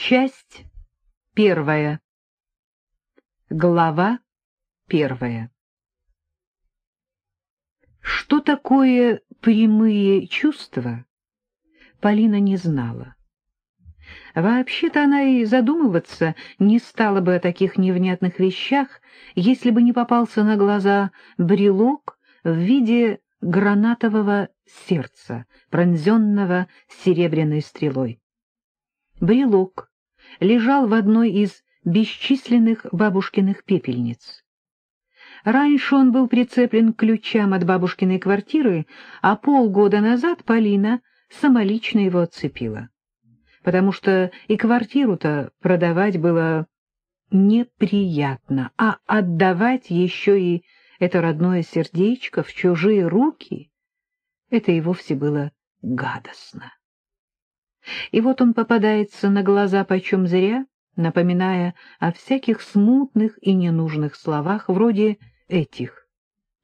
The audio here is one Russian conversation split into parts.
Часть первая. Глава первая. Что такое прямые чувства, Полина не знала. Вообще-то она и задумываться не стала бы о таких невнятных вещах, если бы не попался на глаза брелок в виде гранатового сердца, пронзенного серебряной стрелой. Брелок лежал в одной из бесчисленных бабушкиных пепельниц. Раньше он был прицеплен к ключам от бабушкиной квартиры, а полгода назад Полина самолично его отцепила. Потому что и квартиру-то продавать было неприятно, а отдавать еще и это родное сердечко в чужие руки — это и вовсе было гадостно. И вот он попадается на глаза почем зря, напоминая о всяких смутных и ненужных словах, вроде этих,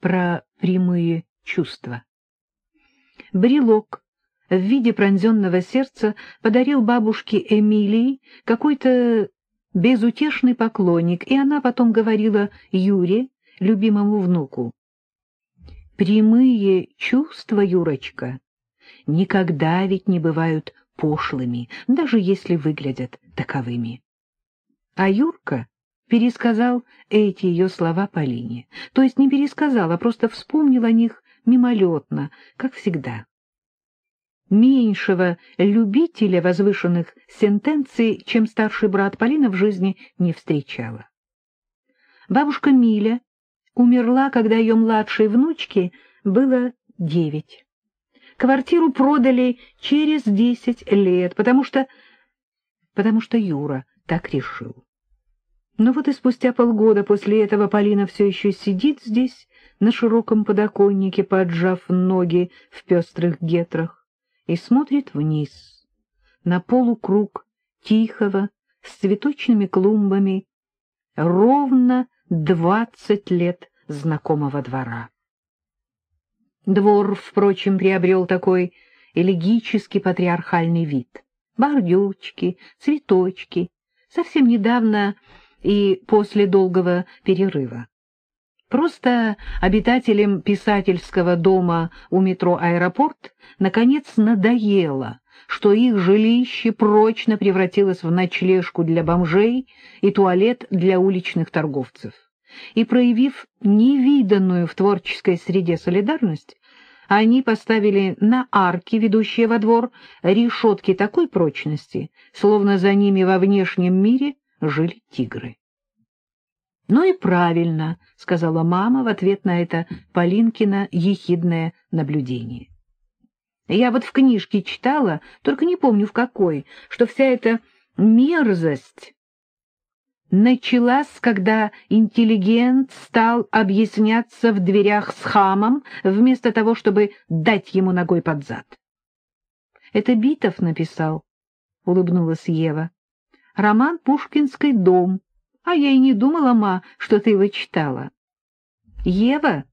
про прямые чувства. Брелок в виде пронзенного сердца подарил бабушке Эмилии какой-то безутешный поклонник, и она потом говорила Юре, любимому внуку, «Прямые чувства, Юрочка, никогда ведь не бывают пошлыми, даже если выглядят таковыми». А Юрка пересказал эти ее слова Полине. То есть не пересказал, а просто вспомнил о них мимолетно, как всегда. Меньшего любителя возвышенных сентенций, чем старший брат Полина в жизни не встречала. Бабушка Миля умерла, когда ее младшей внучке было девять. Квартиру продали через десять лет, потому что... потому что Юра так решил. Но вот и спустя полгода после этого Полина все еще сидит здесь, на широком подоконнике, поджав ноги в пестрых гетрах, и смотрит вниз, на полукруг тихого, с цветочными клумбами, ровно двадцать лет знакомого двора. Двор, впрочем, приобрел такой элегический патриархальный вид. Бордючки, цветочки. Совсем недавно и после долгого перерыва. Просто обитателям писательского дома у метро «Аэропорт» наконец надоело, что их жилище прочно превратилось в ночлежку для бомжей и туалет для уличных торговцев. И, проявив невиданную в творческой среде солидарность, они поставили на арки, ведущие во двор, решетки такой прочности, словно за ними во внешнем мире жили тигры. — Ну и правильно, — сказала мама в ответ на это Полинкина ехидное наблюдение. Я вот в книжке читала, только не помню в какой, что вся эта мерзость началась, когда интеллигент стал объясняться в дверях с хамом, вместо того, чтобы дать ему ногой под зад. — Это Битов написал, — улыбнулась Ева. — Роман «Пушкинский дом». А я и не думала, ма, что ты его читала. Ева,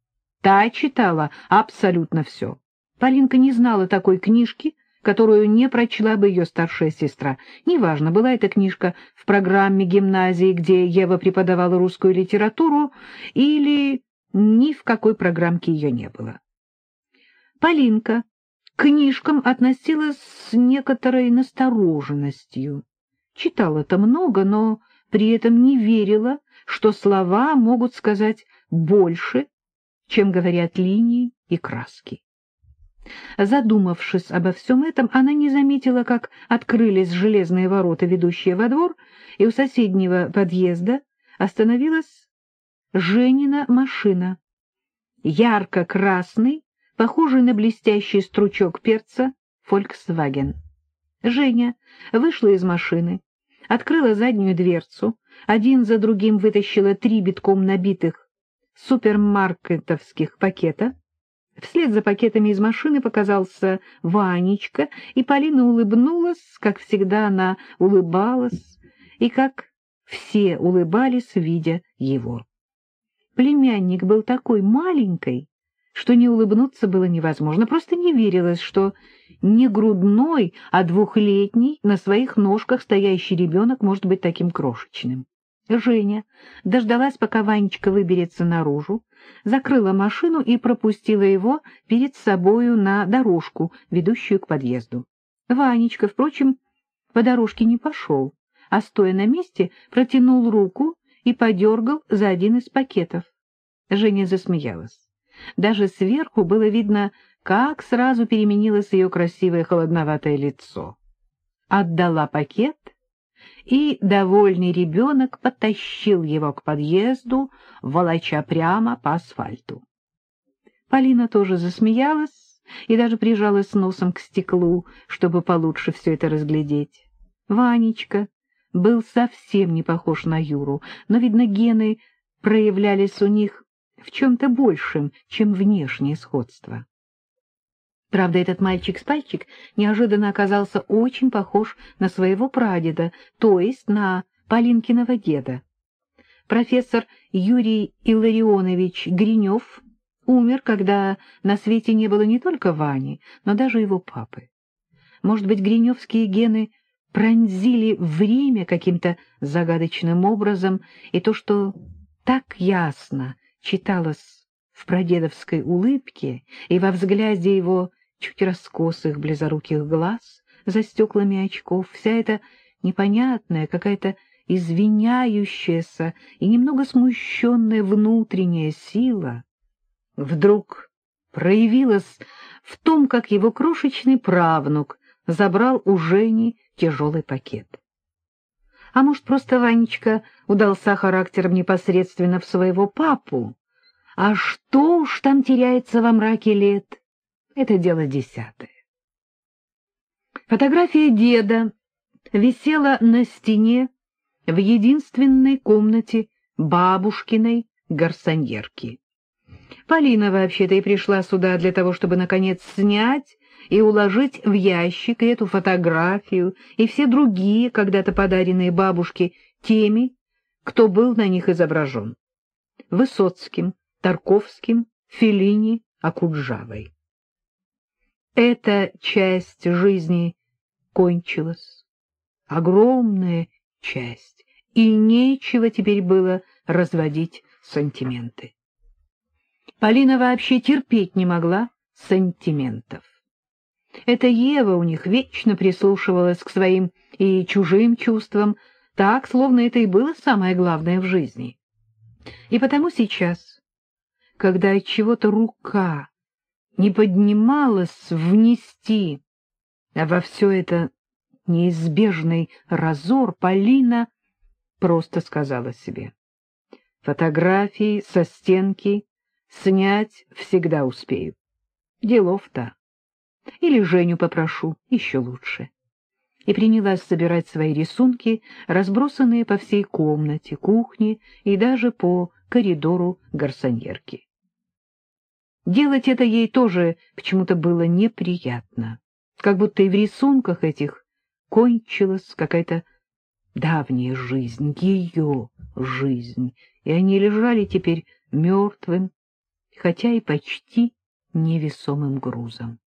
та читала абсолютно все. Полинка не знала такой книжки, которую не прочла бы ее старшая сестра. Неважно, была эта книжка в программе гимназии, где Ева преподавала русскую литературу, или ни в какой программке ее не было. Полинка к книжкам относилась с некоторой настороженностью. Читала-то много, но при этом не верила, что слова могут сказать больше, чем говорят линии и краски. Задумавшись обо всем этом, она не заметила, как открылись железные ворота, ведущие во двор, и у соседнего подъезда остановилась Женина машина. Ярко-красный, похожий на блестящий стручок перца, «Фольксваген». Женя вышла из машины, открыла заднюю дверцу, один за другим вытащила три битком набитых супермаркетовских пакета. Вслед за пакетами из машины показался Ванечка, и Полина улыбнулась, как всегда она улыбалась, и как все улыбались, видя его. Племянник был такой маленький, что не улыбнуться было невозможно. Просто не верилось, что не грудной, а двухлетний, на своих ножках стоящий ребенок может быть таким крошечным. Женя дождалась, пока Ванечка выберется наружу, закрыла машину и пропустила его перед собою на дорожку, ведущую к подъезду. Ванечка, впрочем, по дорожке не пошел, а, стоя на месте, протянул руку и подергал за один из пакетов. Женя засмеялась. Даже сверху было видно, как сразу переменилось ее красивое холодноватое лицо. Отдала пакет, и довольный ребенок потащил его к подъезду, волоча прямо по асфальту. Полина тоже засмеялась и даже прижалась носом к стеклу, чтобы получше все это разглядеть. Ванечка был совсем не похож на Юру, но, видно, гены проявлялись у них в чем-то большем, чем внешнее сходство. Правда, этот мальчик-спальчик неожиданно оказался очень похож на своего прадеда, то есть на Полинкиного деда. Профессор Юрий Илларионович Гринев умер, когда на свете не было не только Вани, но даже его папы. Может быть, гриневские гены пронзили время каким-то загадочным образом, и то, что так ясно читалось в прадедовской улыбке и во взгляде его чуть раскосых близоруких глаз за стеклами очков, вся эта непонятная, какая-то извиняющаяся и немного смущенная внутренняя сила вдруг проявилась в том, как его крошечный правнук забрал у Жени тяжелый пакет. А может, просто Ванечка удался характером непосредственно в своего папу? А что уж там теряется во мраке лет? Это дело десятое. Фотография деда висела на стене в единственной комнате бабушкиной гарсоньерки. Полина вообще-то и пришла сюда для того, чтобы, наконец, снять и уложить в ящик эту фотографию и все другие, когда-то подаренные бабушке, теми, кто был на них изображен. Высоцким, Тарковским, Феллини, Акуджавой. Эта часть жизни кончилась, огромная часть, и нечего теперь было разводить сантименты. Полина вообще терпеть не могла сантиментов. Эта Ева у них вечно прислушивалась к своим и чужим чувствам, так, словно это и было самое главное в жизни. И потому сейчас, когда от чего-то рука не поднималась внести, а во все это неизбежный разор Полина просто сказала себе. Фотографии со стенки снять всегда успею. Делов-то. Или Женю попрошу, еще лучше. И принялась собирать свои рисунки, разбросанные по всей комнате, кухне и даже по коридору гарсоньерки. Делать это ей тоже почему-то было неприятно, как будто и в рисунках этих кончилась какая-то давняя жизнь, ее жизнь, и они лежали теперь мертвым, хотя и почти невесомым грузом.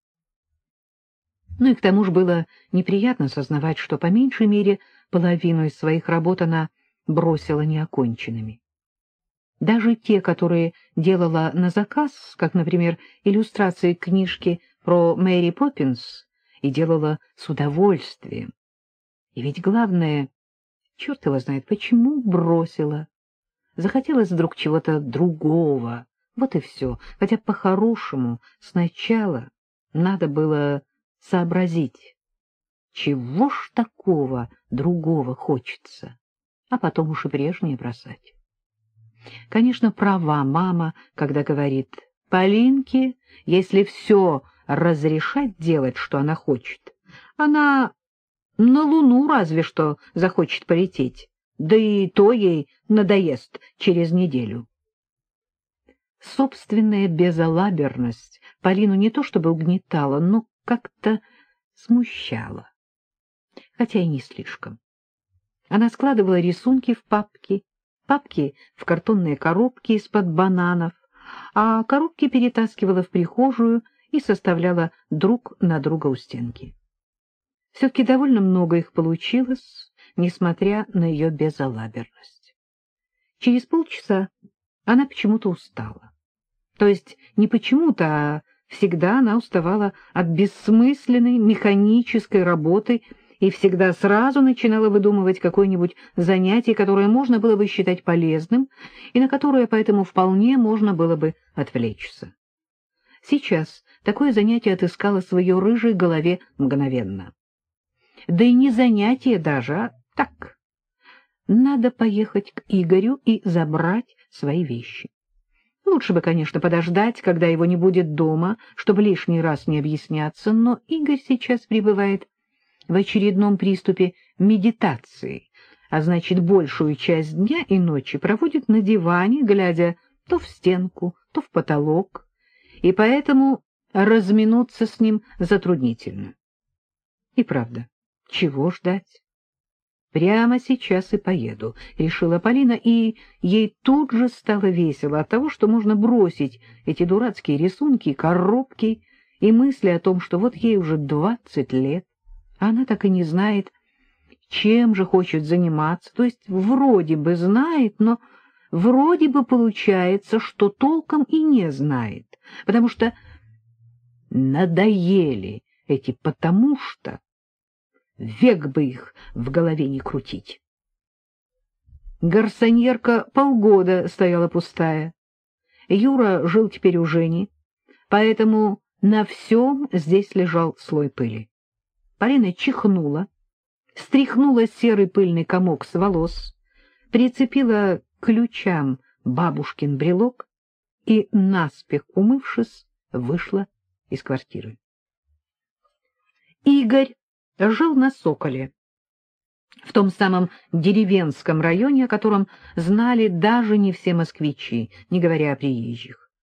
Ну и к тому же было неприятно сознавать, что по меньшей мере половину из своих работ она бросила неоконченными. Даже те, которые делала на заказ, как, например, иллюстрации книжки про Мэри Поппинс, и делала с удовольствием. И ведь главное, черт его знает, почему бросила. Захотелось вдруг чего-то другого. Вот и все. Хотя по-хорошему сначала надо было сообразить, чего ж такого другого хочется, а потом уж и прежнее бросать. Конечно, права мама, когда говорит, Полинке, если все разрешать делать, что она хочет, она на Луну разве что захочет полететь, да и то ей надоест через неделю. Собственная безалаберность Полину не то чтобы угнетала, но как-то смущала, хотя и не слишком. Она складывала рисунки в папки, папки в картонные коробки из-под бананов, а коробки перетаскивала в прихожую и составляла друг на друга у стенки. Все-таки довольно много их получилось, несмотря на ее безалаберность. Через полчаса она почему-то устала. То есть не почему-то, а всегда она уставала от бессмысленной механической работы и всегда сразу начинала выдумывать какое-нибудь занятие, которое можно было бы считать полезным и на которое поэтому вполне можно было бы отвлечься. Сейчас такое занятие отыскало в ее рыжей голове мгновенно. Да и не занятие даже, а так. Надо поехать к Игорю и забрать свои вещи. Лучше бы, конечно, подождать, когда его не будет дома, чтобы лишний раз не объясняться, но Игорь сейчас пребывает в очередном приступе медитации, а значит, большую часть дня и ночи проводит на диване, глядя то в стенку, то в потолок, и поэтому разминуться с ним затруднительно. И правда, чего ждать? Прямо сейчас и поеду, — решила Полина, и ей тут же стало весело от того, что можно бросить эти дурацкие рисунки, коробки и мысли о том, что вот ей уже двадцать лет, она так и не знает, чем же хочет заниматься, то есть вроде бы знает, но вроде бы получается, что толком и не знает, потому что надоели эти «потому что», век бы их в голове не крутить. Гарсоньерка полгода стояла пустая. Юра жил теперь у Жени, поэтому на всем здесь лежал слой пыли. Полина чихнула, стряхнула серый пыльный комок с волос, прицепила к ключам бабушкин брелок и, наспех умывшись, вышла из квартиры. Игорь жил на Соколе, в том самом деревенском районе, о котором знали даже не все москвичи, не говоря о приезжих.